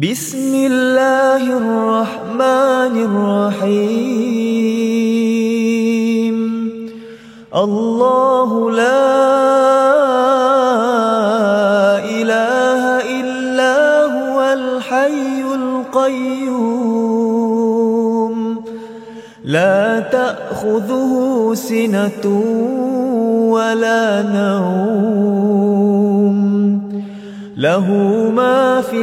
بسم الله الرحمن الرحيم الله لا إله إلا هو الحي القيوم لا تأخذه سنة ولا نوم له ما في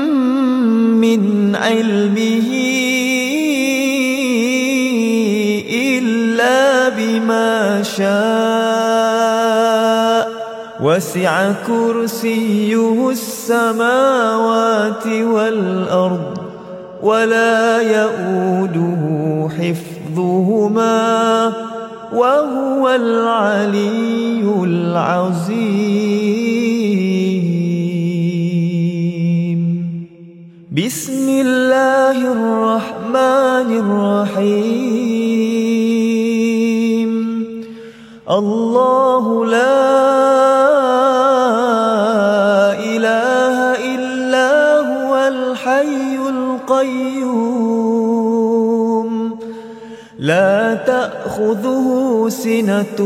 من علمه إلا بما شاء. وسع كرسيه السماوات والأرض ولا يؤوده حفظهما وهو العلي العظيم. بسم الله الرحمن الرحيم. الله لا إله إلا هو الحي القيوم. لا تأخذه سنة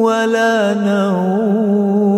ولا نوم.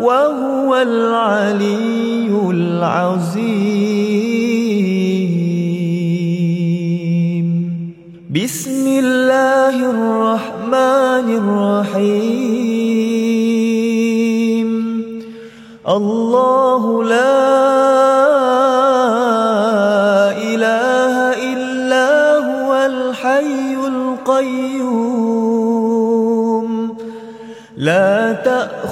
وهو العلي العظيم. بسم الله الرحمن الرحيم. الله لا إله إلا هو الحي القيوم. لا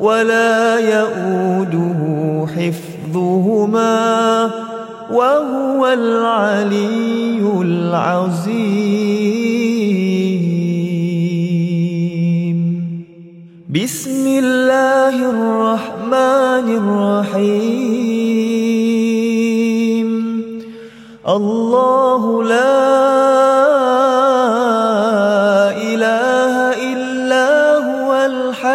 ولا يؤوده حفظهما وهو العلي العظيم. بسم الله الرحمن الرحيم. الله لا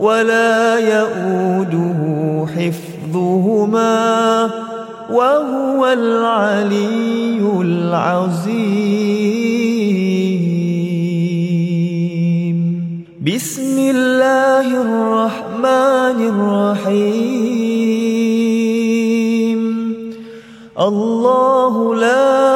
ولا يؤوده حفظهما وهو العلي العظيم. بسم الله الرحمن الرحيم. الله لا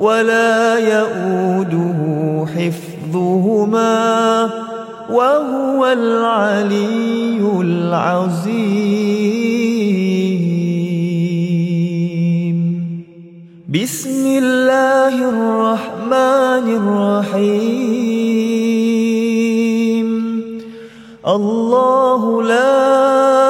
ولا يؤوده حفظهما وهو العلي العظيم. بسم الله الرحمن الرحيم. الله لا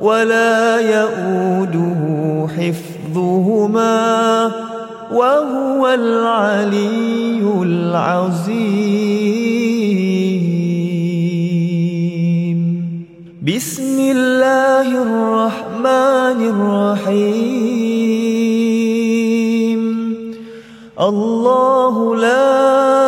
ولا يؤوده حفظهما وهو العلي العظيم. بسم الله الرحمن الرحيم. الله لا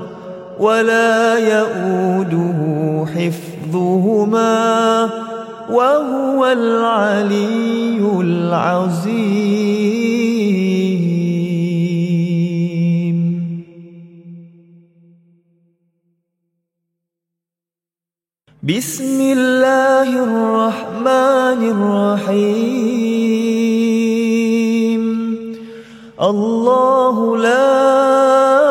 ولا يؤوده حفظهما وهو العلي العظيم. بسم الله الرحمن الرحيم. الله لا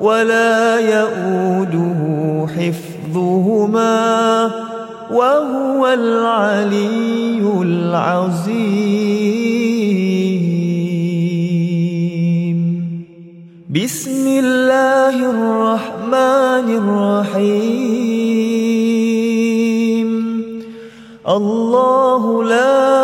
ولا يؤوده حفظهما وهو العلي العظيم. بسم الله الرحمن الرحيم. الله لا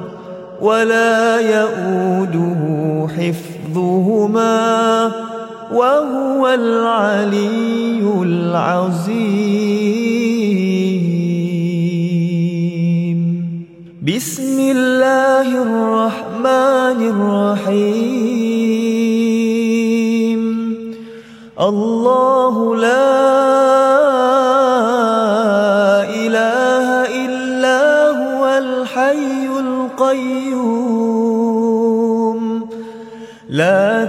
ولا يؤوده حفظهما وهو العلي العظيم. بسم الله الرحمن الرحيم. الله لا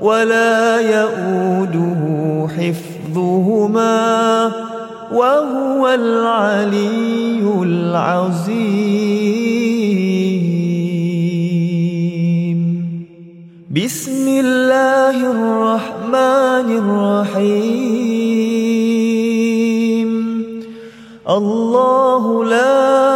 ولا يؤوده حفظهما وهو العلي العظيم. بسم الله الرحمن الرحيم. الله لا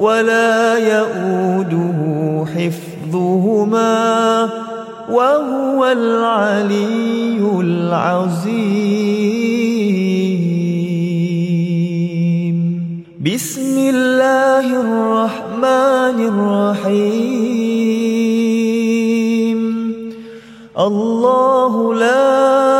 ولا يؤوده حفظهما وهو العلي العظيم. بسم الله الرحمن الرحيم. الله لا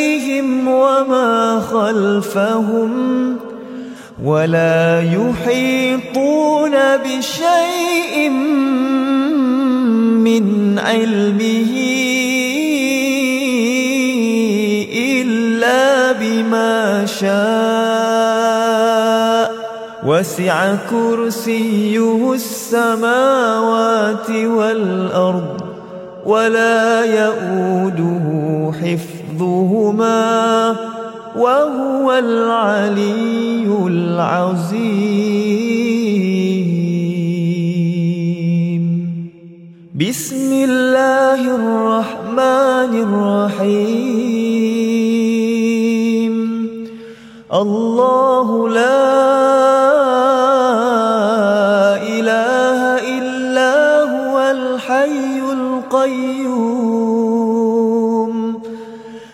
أيديهم وما خلفهم ولا يحيطون بشيء من علمه إلا بما شاء وسع كرسيه السماوات والأرض ولا يؤوده حفظهما وهو العلي العظيم. بسم الله الرحمن الرحيم. الله لا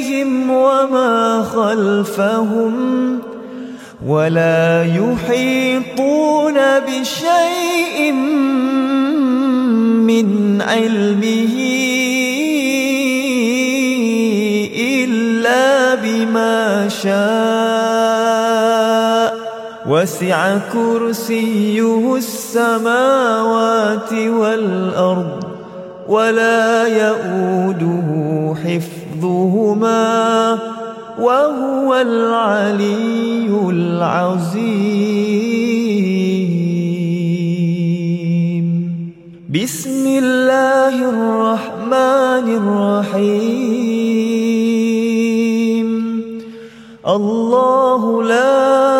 أيديهم وما خلفهم ولا يحيطون بشيء من علمه إلا بما شاء. وسع كرسيه السماوات والأرض ولا يؤوده حفظهما وهو العلي العظيم. بسم الله الرحمن الرحيم. الله لا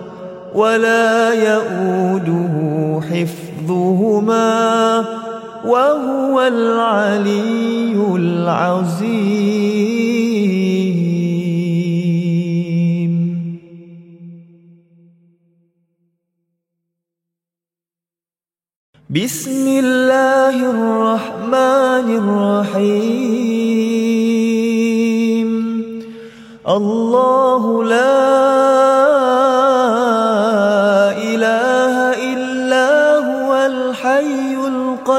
ولا يؤوده حفظهما وهو العلي العظيم. بسم الله الرحمن الرحيم. الله لا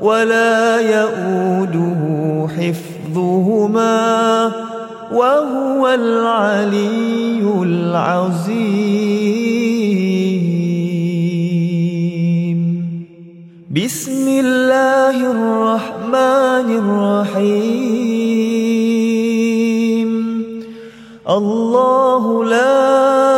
ولا يؤوده حفظهما وهو العلي العظيم. بسم الله الرحمن الرحيم. الله لا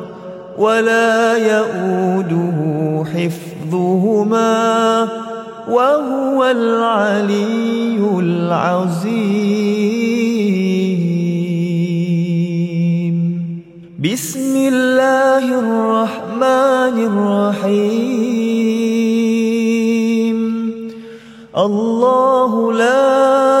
ولا يؤوده حفظهما وهو العلي العظيم. بسم الله الرحمن الرحيم. الله لا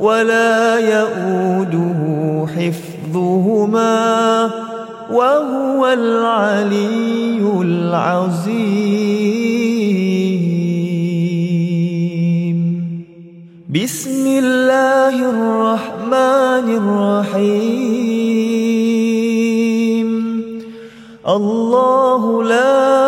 ولا يؤوده حفظهما وهو العلي العظيم. بسم الله الرحمن الرحيم. الله لا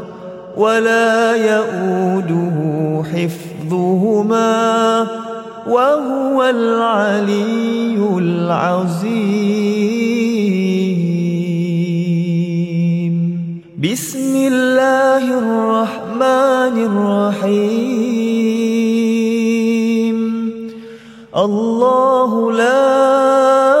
ولا يؤوده حفظهما وهو العلي العظيم. بسم الله الرحمن الرحيم. الله لا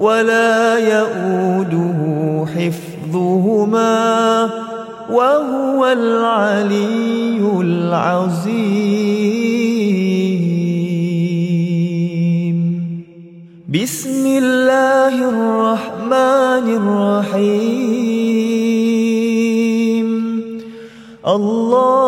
ولا يؤوده حفظهما وهو العلي العظيم. بسم الله الرحمن الرحيم. الله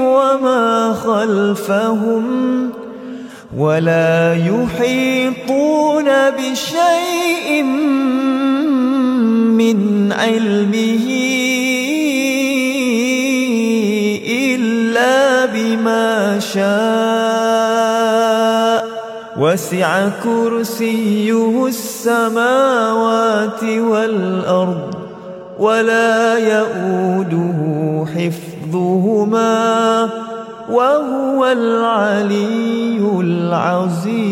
وما خلفهم ولا يحيطون بشيء من علمه إلا بما شاء. وسع كرسيه السماوات والأرض ولا يؤوده حفظهما وهو العلي العظيم.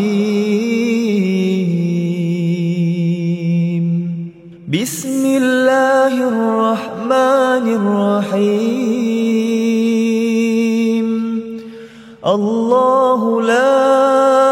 بسم الله الرحمن الرحيم. الله لا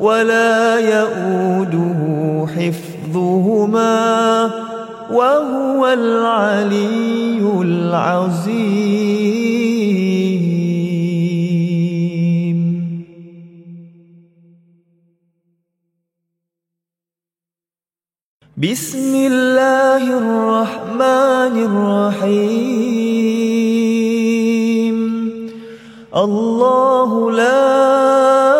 ولا يؤوده حفظهما وهو العلي العظيم. بسم الله الرحمن الرحيم. الله لا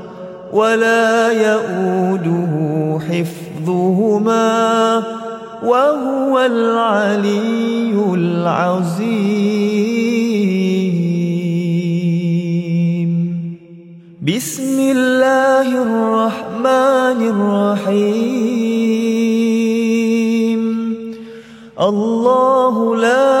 ولا يؤوده حفظهما وهو العلي العظيم. بسم الله الرحمن الرحيم. الله لا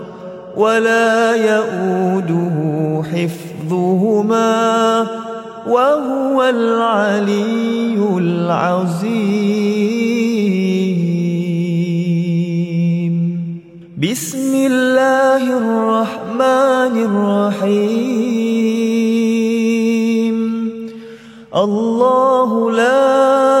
ولا يؤوده حفظهما وهو العلي العظيم. بسم الله الرحمن الرحيم. الله لا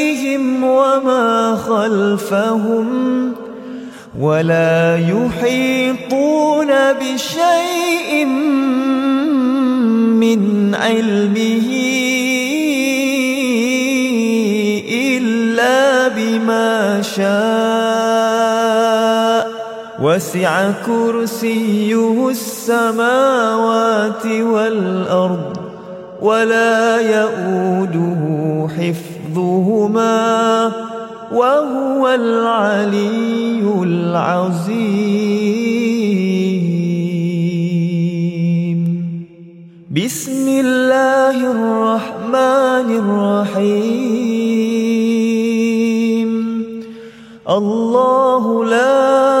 أيديهم وما خلفهم ولا يحيطون بشيء علمه إلا بما شاء وسع كرسيه السماوات والأرض ولا يؤوده حفظهما وهو العلي العظيم. بسم الله الرحمن الرحيم. الله لا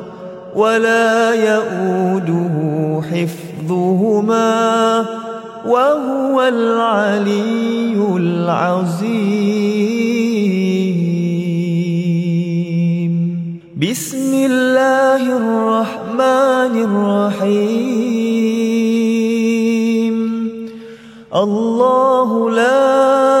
ولا يؤوده حفظهما وهو العلي العظيم. بسم الله الرحمن الرحيم. الله لا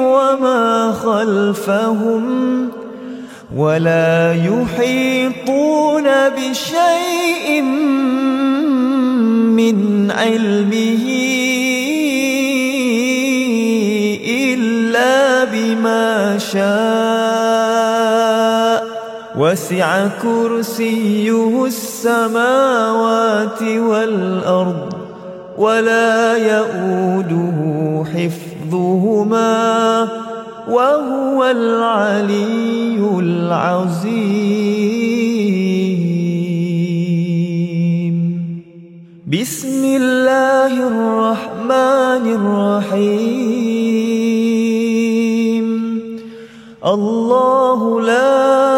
وما خلفهم ولا يحيطون بشيء من علمه إلا بما شاء. وسع كرسيه السماوات والأرض ولا يؤوده حفظهما وهو العلي العظيم. بسم الله الرحمن الرحيم. الله لا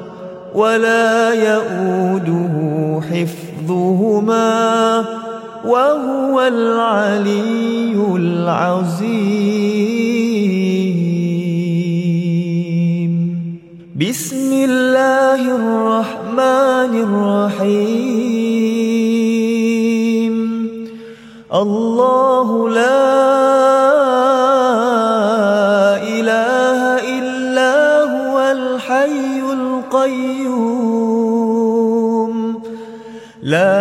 ولا يؤوده حفظهما وهو العلي العظيم. بسم الله الرحمن الرحيم. الله لا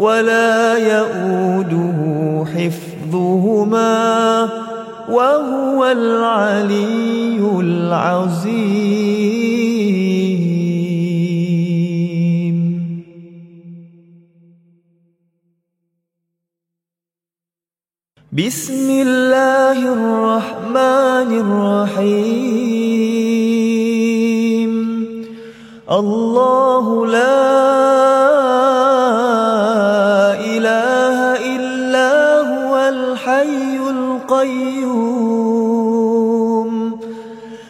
ولا يؤوده حفظهما وهو العلي العظيم. بسم الله الرحمن الرحيم. الله لا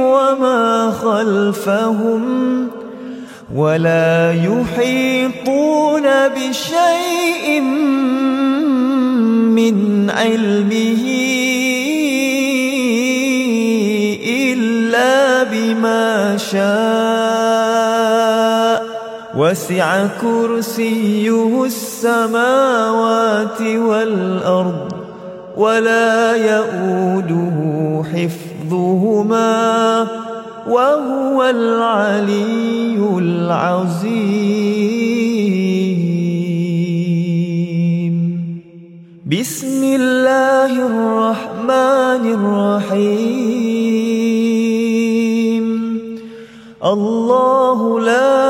وما خلفهم ولا يحيطون بشيء من علمه إلا بما شاء. وسع كرسيه السماوات والأرض ولا يؤوده حفظهما وهو العلي العظيم. بسم الله الرحمن الرحيم. الله لا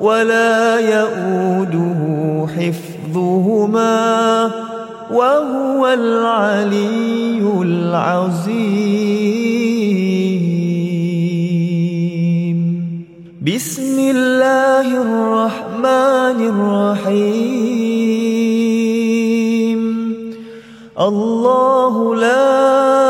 ولا يؤوده حفظهما وهو العلي العظيم. بسم الله الرحمن الرحيم. الله لا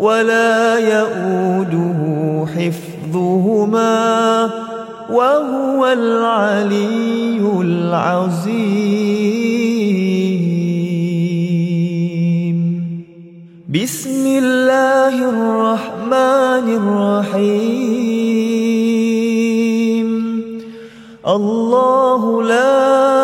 ولا يؤوده حفظهما وهو العلي العظيم. بسم الله الرحمن الرحيم. الله لا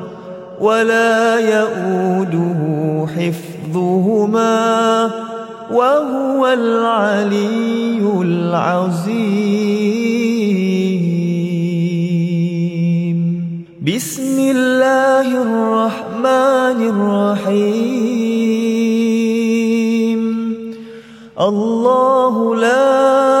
ولا يؤوده حفظهما وهو العلي العظيم. بسم الله الرحمن الرحيم. الله لا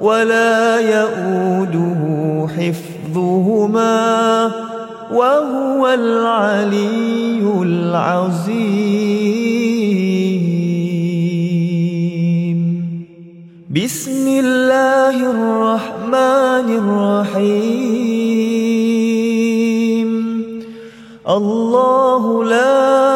ولا يؤوده حفظهما وهو العلي العظيم. بسم الله الرحمن الرحيم. الله لا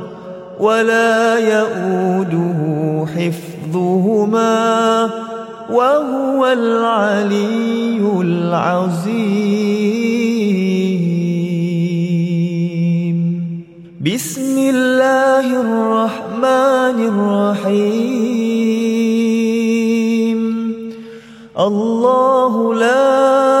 ولا يؤوده حفظهما وهو العلي العظيم. بسم الله الرحمن الرحيم. الله لا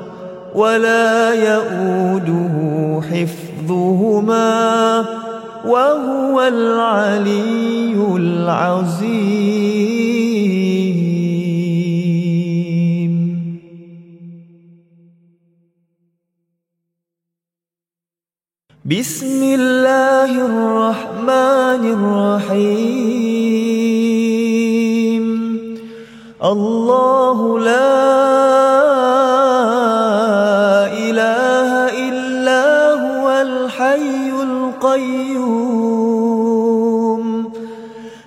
ولا يؤوده حفظهما وهو العلي العظيم. بسم الله الرحمن الرحيم. الله لا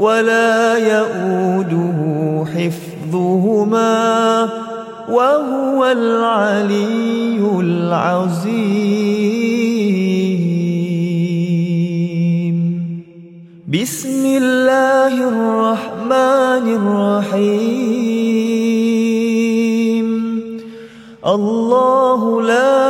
ولا يؤوده حفظهما وهو العلي العظيم. بسم الله الرحمن الرحيم. الله لا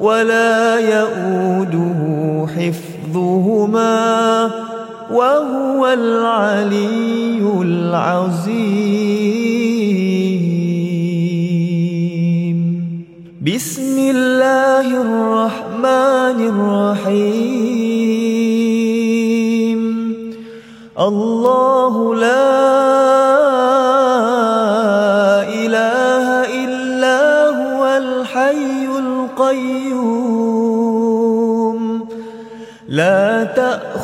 ولا يؤوده حفظهما وهو العلي العظيم. بسم الله الرحمن الرحيم. الله لا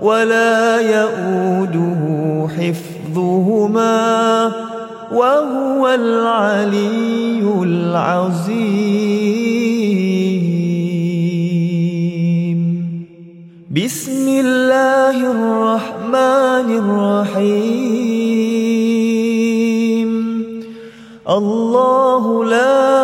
ولا يؤوده حفظهما وهو العلي العظيم. بسم الله الرحمن الرحيم. الله لا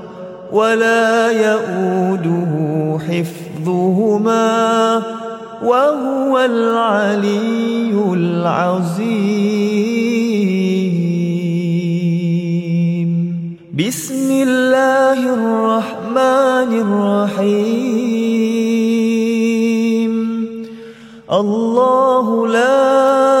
ولا يؤوده حفظهما وهو العلي العظيم. بسم الله الرحمن الرحيم. الله لا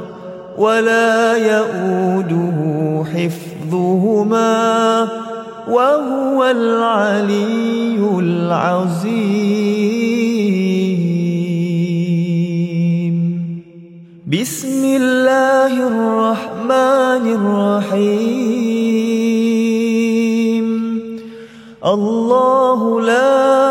ولا يؤوده حفظهما وهو العلي العظيم. بسم الله الرحمن الرحيم. الله لا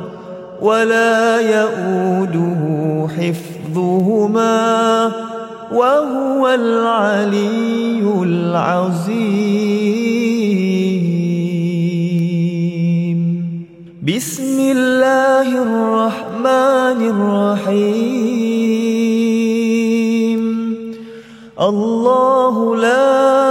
ولا يؤوده حفظهما وهو العلي العظيم. بسم الله الرحمن الرحيم. الله لا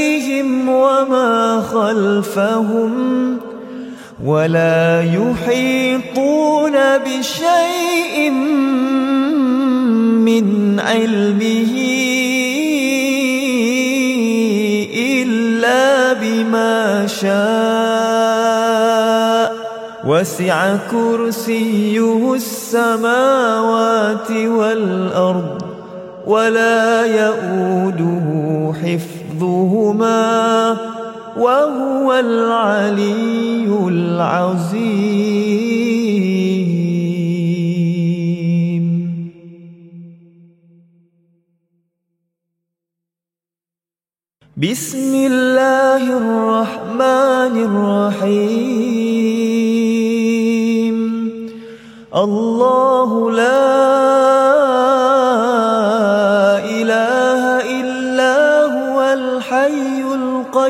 وما خلفهم ولا يحيطون بشيء من علمه إلا بما شاء. وسع كرسيه السماوات والأرض ولا يؤوده حفظهما وهو العلي العظيم. بسم الله الرحمن الرحيم. الله لا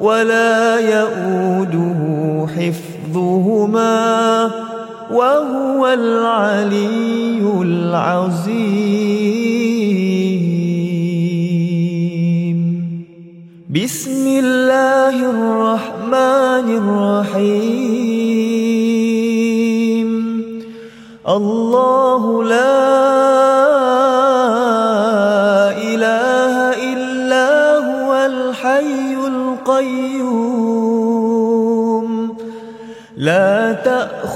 ولا يؤوده حفظهما وهو العلي العظيم. بسم الله الرحمن الرحيم. الله لا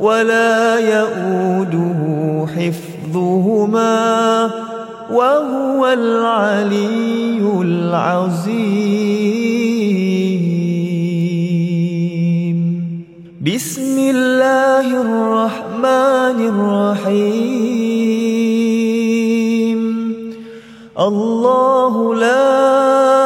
ولا يؤوده حفظهما وهو العلي العظيم. بسم الله الرحمن الرحيم. الله لا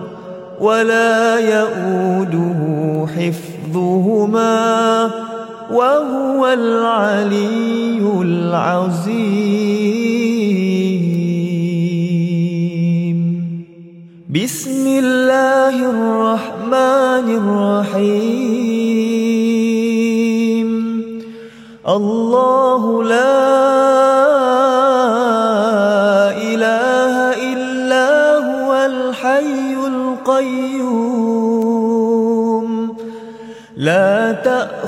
ولا يؤوده حفظهما وهو العلي العظيم. بسم الله الرحمن الرحيم. الله لا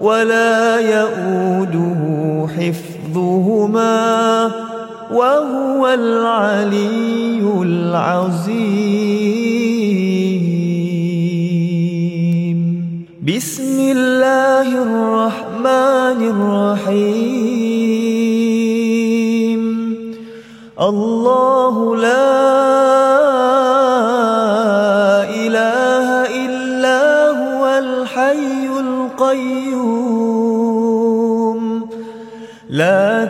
ولا يؤوده حفظهما وهو العلي العظيم. بسم الله الرحمن الرحيم. الله لا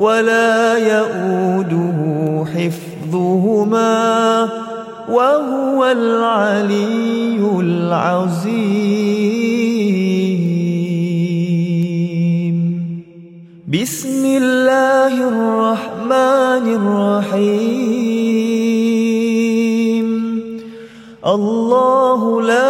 ولا يؤوده حفظهما وهو العلي العظيم. بسم الله الرحمن الرحيم. الله لا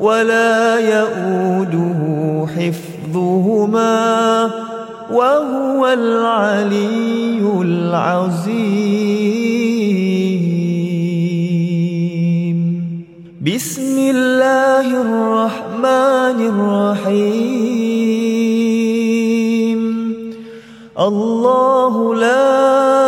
ولا يؤوده حفظهما وهو العلي العظيم. بسم الله الرحمن الرحيم. الله لا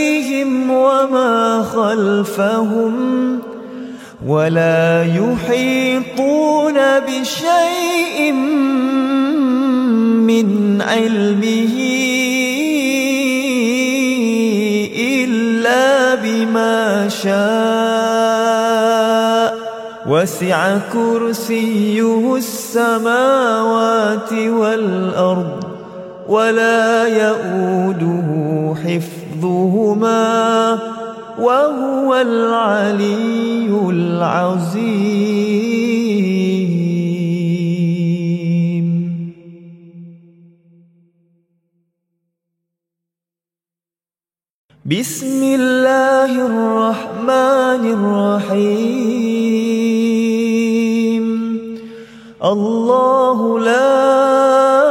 أيديهم وما خلفهم ولا يحيطون بشيء من علمه إلا بما شاء وسع كرسيه السماوات والأرض ولا يؤوده حفظهما وهو العلي العظيم. بسم الله الرحمن الرحيم الله لا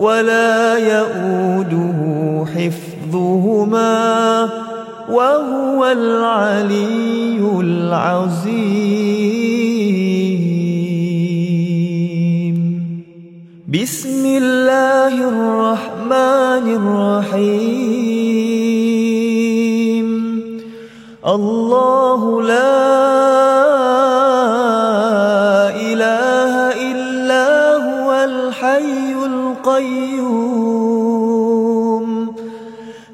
ولا يؤوده حفظهما وهو العلي العظيم. بسم الله الرحمن الرحيم. الله لا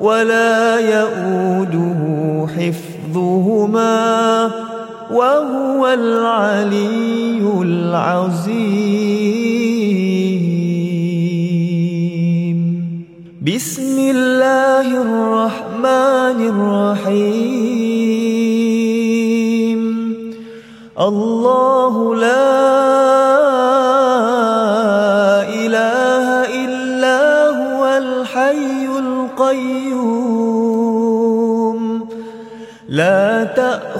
ولا يؤوده حفظهما وهو العلي العظيم. بسم الله الرحمن الرحيم. الله لا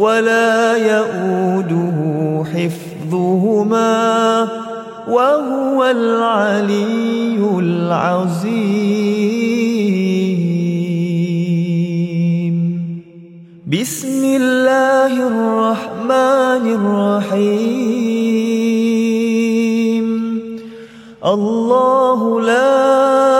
ولا يؤوده حفظهما وهو العلي العظيم. بسم الله الرحمن الرحيم. الله لا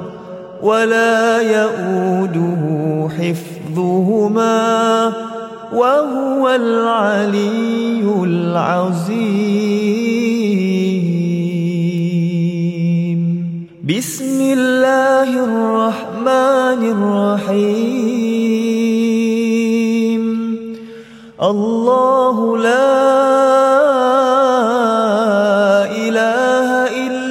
ولا يؤوده حفظهما وهو العلي العظيم. بسم الله الرحمن الرحيم. الله لا إله إلا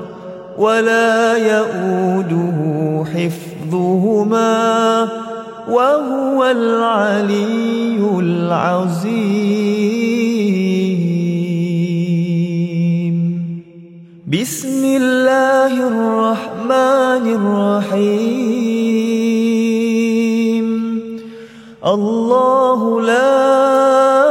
ولا يؤوده حفظهما وهو العلي العظيم. بسم الله الرحمن الرحيم. الله لا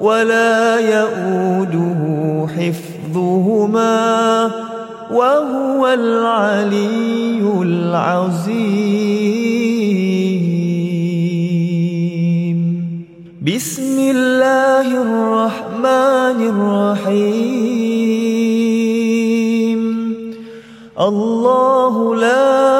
ولا يؤوده حفظهما وهو العلي العظيم. بسم الله الرحمن الرحيم. الله لا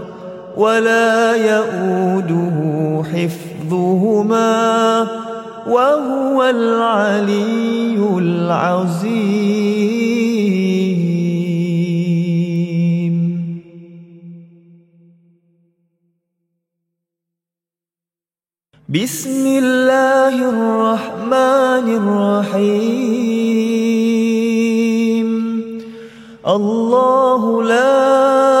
ولا يؤوده حفظهما وهو العلي العظيم. بسم الله الرحمن الرحيم. الله لا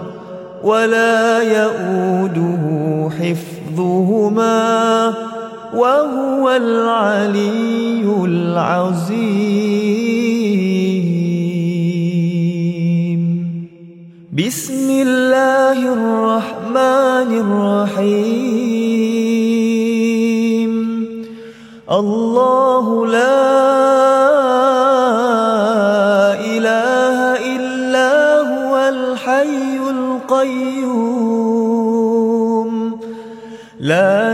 ولا يؤوده حفظهما وهو العلي العظيم. بسم الله الرحمن الرحيم. الله لا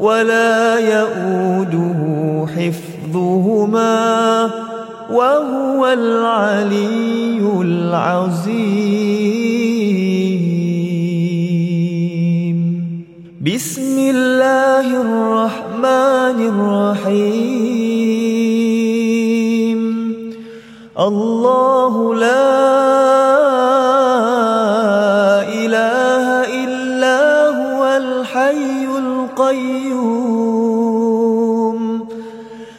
ولا يؤوده حفظهما وهو العلي العظيم. بسم الله الرحمن الرحيم. الله لا إله إلا هو الحي القيوم.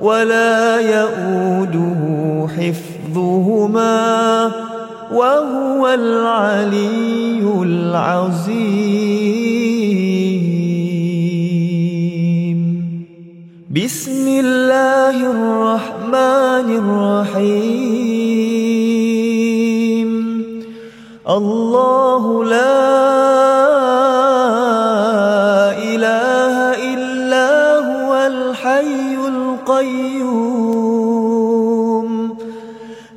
ولا يؤوده حفظهما وهو العلي العظيم. بسم الله الرحمن الرحيم. الله لا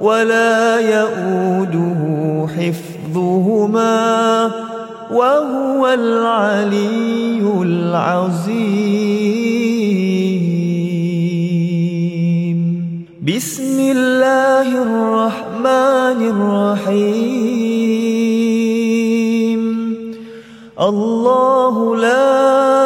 ولا يؤوده حفظهما وهو العلي العظيم. بسم الله الرحمن الرحيم. الله لا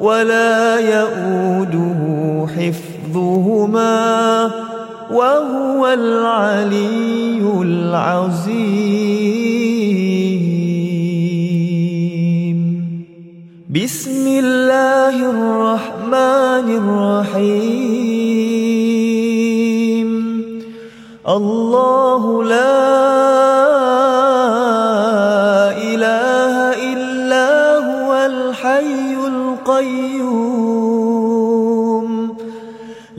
ولا يؤوده حفظهما وهو العلي العظيم. بسم الله الرحمن الرحيم. الله لا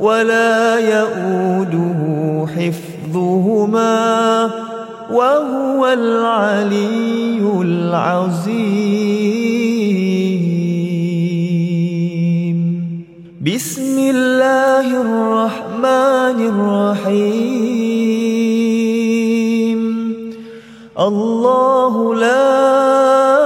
ولا يؤوده حفظهما وهو العلي العظيم. بسم الله الرحمن الرحيم. الله لا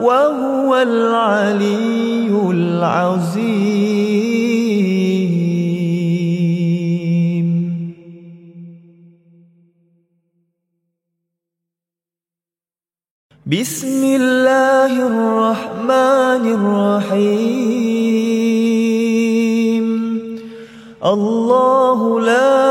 وهو العلي العظيم. بسم الله الرحمن الرحيم الله لا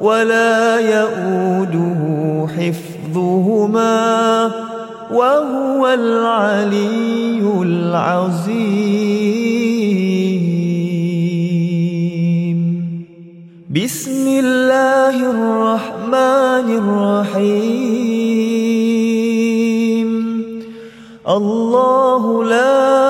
ولا يؤوده حفظهما وهو العلي العظيم. بسم الله الرحمن الرحيم. الله لا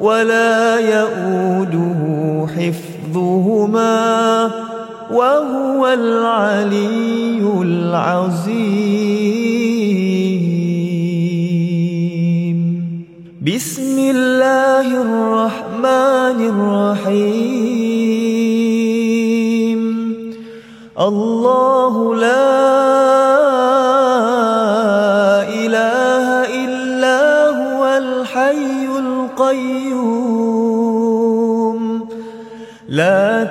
ولا يؤوده حفظهما وهو العلي العظيم. بسم الله الرحمن الرحيم. الله لا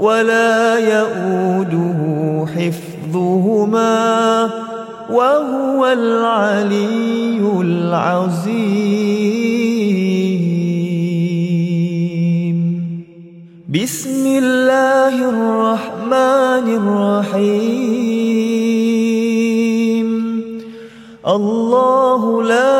ولا يؤوده حفظهما وهو العلي العظيم. بسم الله الرحمن الرحيم. الله لا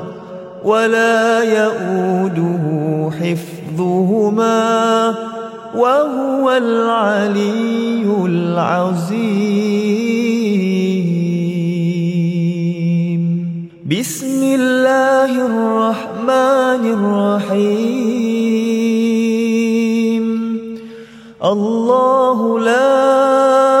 ولا يؤوده حفظهما وهو العلي العظيم. بسم الله الرحمن الرحيم. الله لا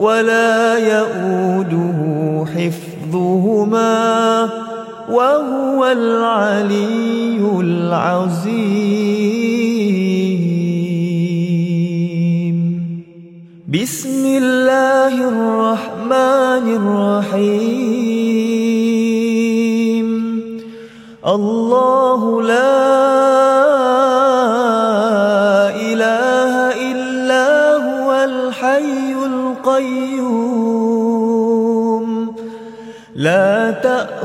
ولا يؤوده حفظهما وهو العلي العظيم. بسم الله الرحمن الرحيم. الله لا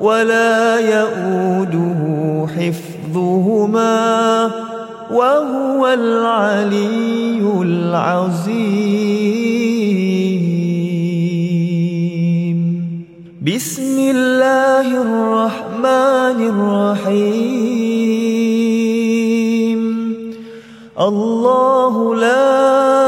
ولا يؤوده حفظهما وهو العلي العظيم. بسم الله الرحمن الرحيم. الله لا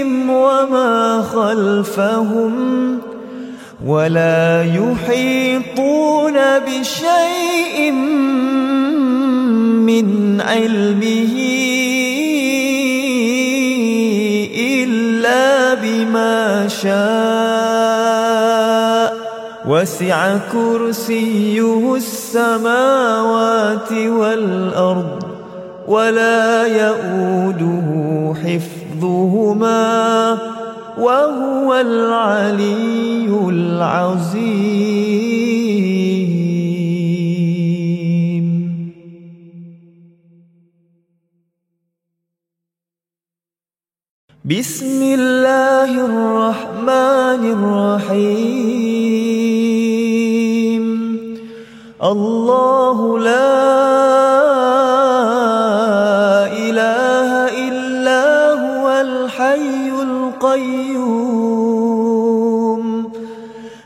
أيديهم وما خلفهم ولا يحيطون بشيء من علمه إلا بما شاء وسع كرسيه السماوات والأرض ولا يؤوده حفظهما وهو العلي العظيم. بسم الله الرحمن الرحيم الله لا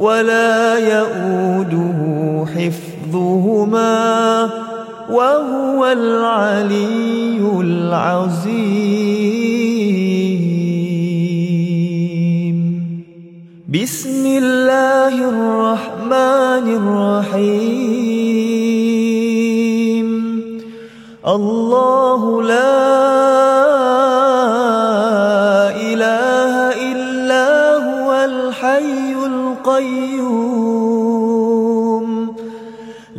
ولا يؤوده حفظهما وهو العلي العظيم. بسم الله الرحمن الرحيم. الله لا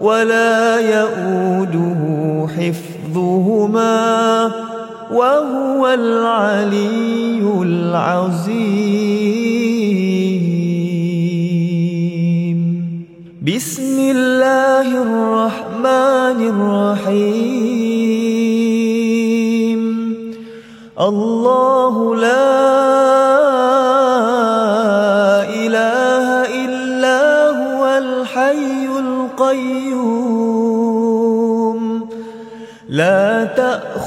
ولا يؤوده حفظهما وهو العلي العظيم. بسم الله الرحمن الرحيم. الله لا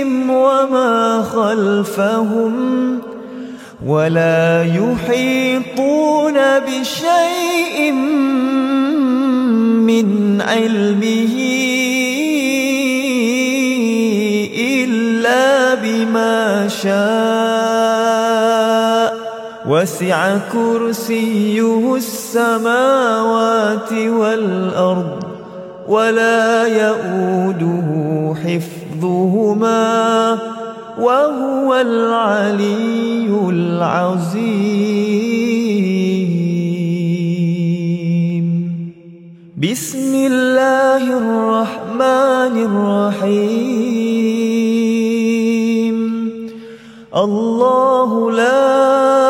أيديهم وما خلفهم ولا يحيطون بشيء من علمه إلا بما شاء وسع كرسيه السماوات والأرض ولا يؤوده حفظهما وهو العلي العظيم. بسم الله الرحمن الرحيم. الله لا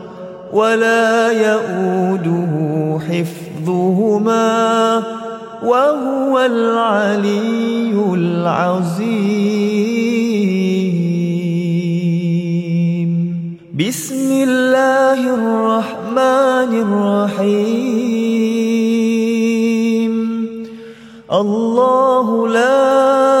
ولا يؤوده حفظهما وهو العلي العظيم. بسم الله الرحمن الرحيم. الله لا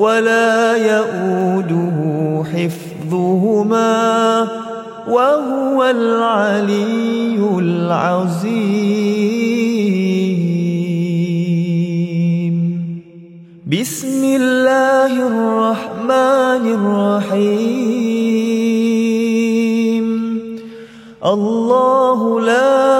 ولا يؤوده حفظهما وهو العلي العظيم. بسم الله الرحمن الرحيم. الله لا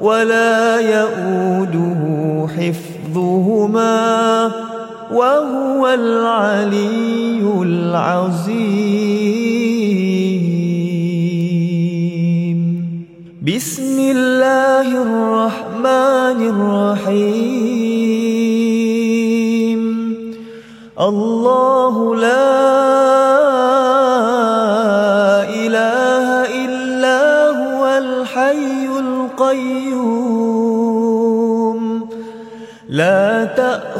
ولا يؤوده حفظهما وهو العلي العظيم. بسم الله الرحمن الرحيم. الله لا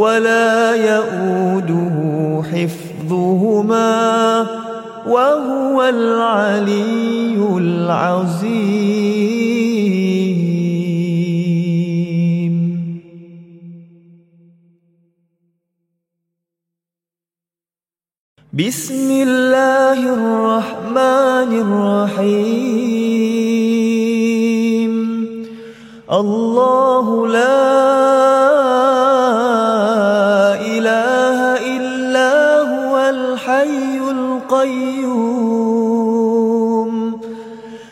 ولا يؤوده حفظهما وهو العلي العظيم. بسم الله الرحمن الرحيم. الله لا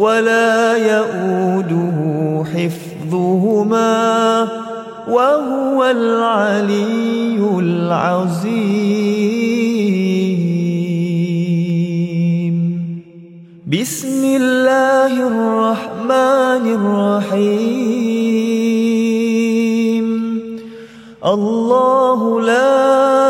ولا يؤوده حفظهما وهو العلي العظيم. بسم الله الرحمن الرحيم. الله لا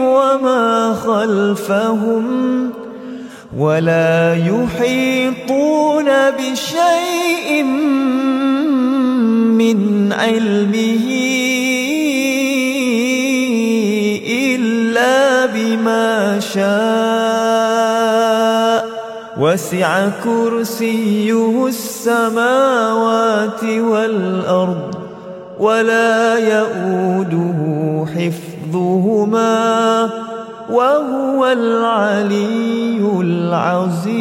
وما خلفهم ولا يحيطون بشيء من علمه إلا بما شاء. وسع كرسيه السماوات والأرض ولا يؤوده حفظهما وهو العلي العظيم.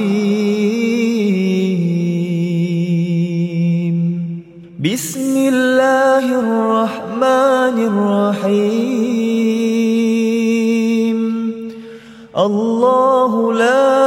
بسم الله الرحمن الرحيم. الله لا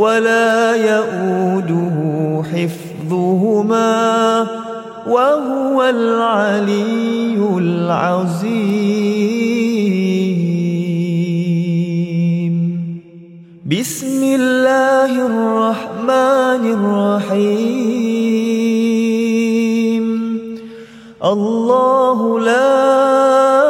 ولا يؤوده حفظهما وهو العلي العظيم. بسم الله الرحمن الرحيم. الله لا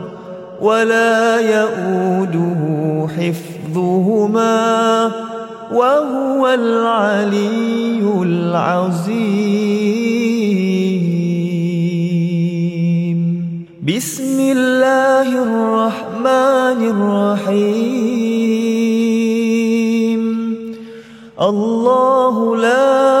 ولا يؤوده حفظهما وهو العلي العظيم. بسم الله الرحمن الرحيم. الله لا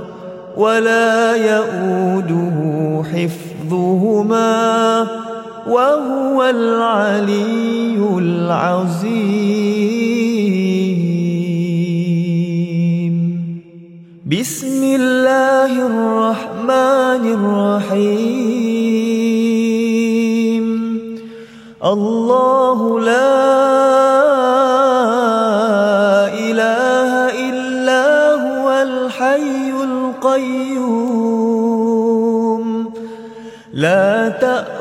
ولا يؤوده حفظهما وهو العلي العظيم. بسم الله الرحمن الرحيم. الله لا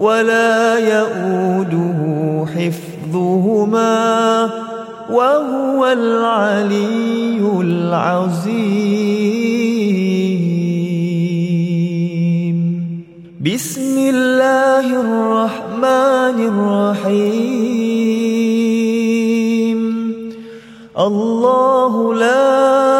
ولا يؤوده حفظهما وهو العلي العظيم. بسم الله الرحمن الرحيم. الله لا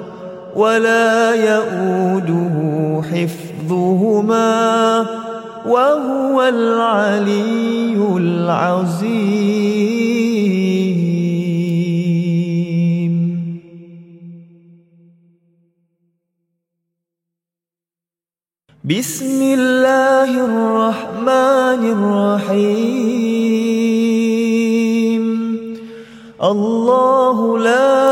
ولا يؤوده حفظهما وهو العلي العظيم. بسم الله الرحمن الرحيم. الله لا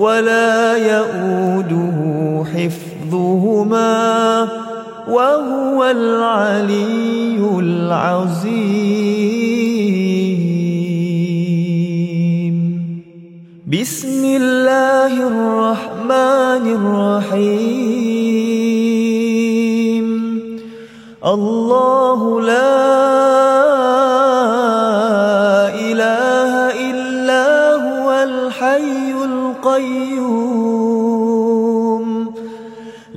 ولا يؤوده حفظهما وهو العلي العظيم. بسم الله الرحمن الرحيم. الله لا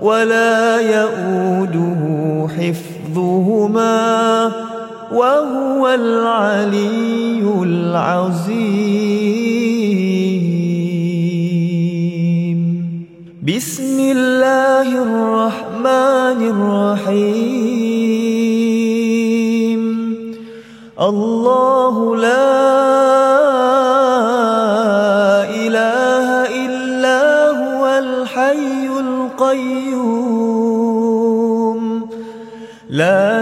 ولا يؤوده حفظهما وهو العلي العظيم. بسم الله الرحمن الرحيم. الله لا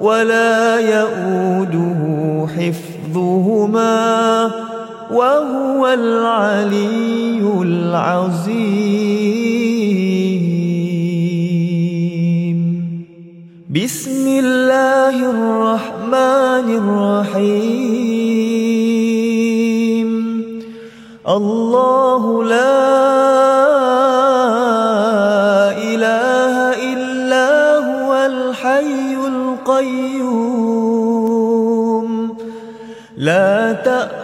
ولا يؤوده حفظهما وهو العلي العظيم. بسم الله الرحمن الرحيم. الله لا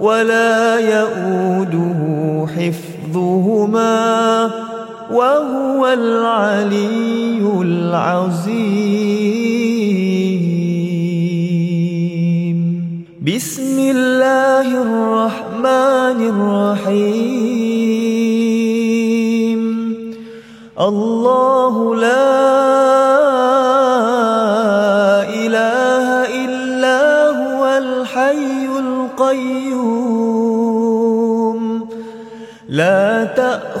ولا يؤوده حفظهما وهو العلي العظيم. بسم الله الرحمن الرحيم. الله لا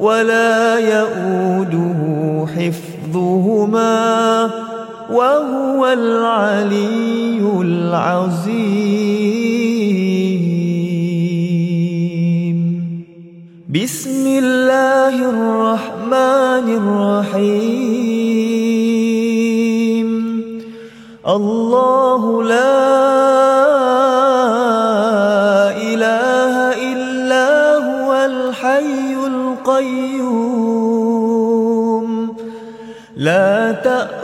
ولا يؤوده حفظهما وهو العلي العظيم. بسم الله الرحمن الرحيم. الله لا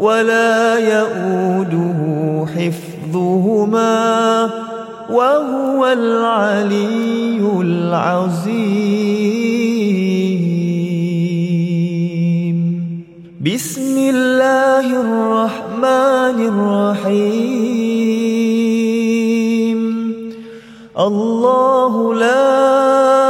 ولا يؤوده حفظهما وهو العلي العظيم. بسم الله الرحمن الرحيم. الله لا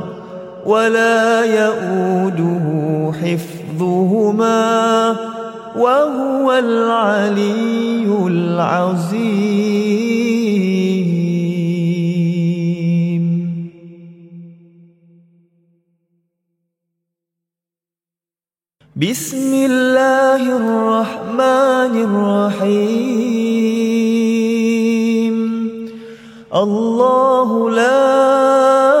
ولا يؤوده حفظهما وهو العلي العظيم. بسم الله الرحمن الرحيم الله لا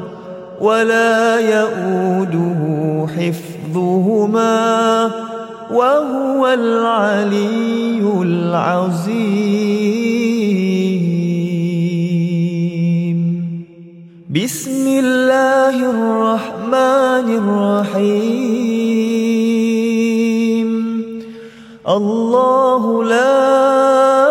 ولا يؤوده حفظهما وهو العلي العظيم. بسم الله الرحمن الرحيم. الله لا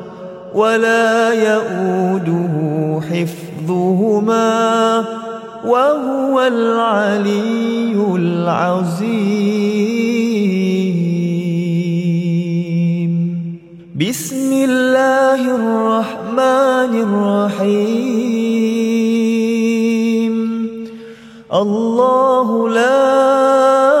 ولا يؤوده حفظهما وهو العلي العظيم. بسم الله الرحمن الرحيم. الله لا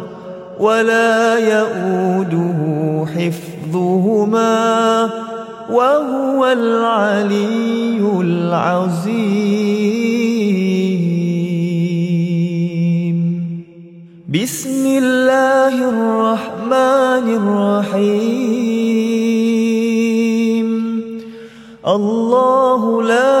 ولا يؤوده حفظهما وهو العلي العظيم. بسم الله الرحمن الرحيم. الله لا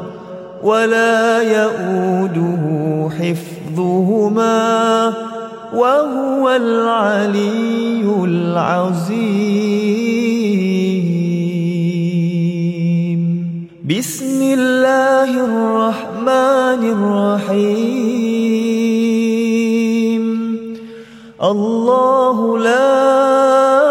ولا يؤوده حفظهما وهو العلي العظيم. بسم الله الرحمن الرحيم. الله لا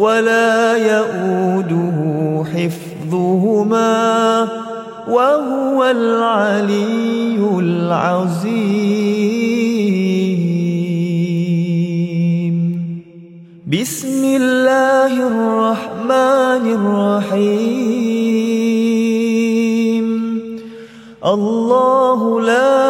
ولا يؤوده حفظهما وهو العلي العظيم. بسم الله الرحمن الرحيم. الله لا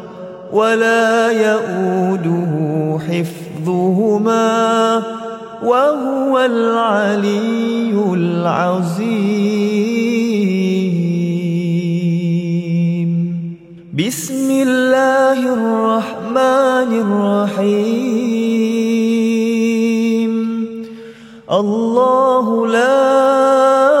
ولا يؤوده حفظهما وهو العلي العظيم. بسم الله الرحمن الرحيم. الله لا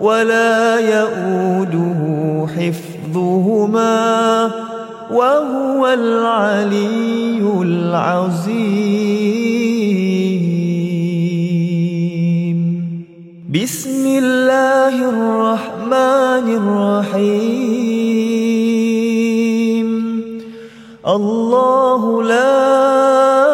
ولا يؤوده حفظهما وهو العلي العظيم. بسم الله الرحمن الرحيم. الله لا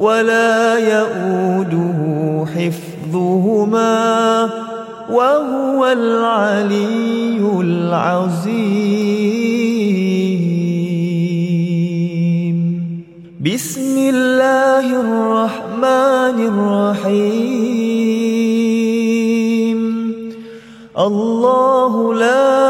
ولا يؤوده حفظهما وهو العلي العظيم. بسم الله الرحمن الرحيم. الله لا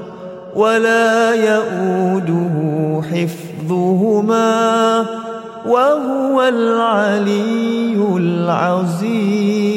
ولا يؤوده حفظهما وهو العلي العظيم.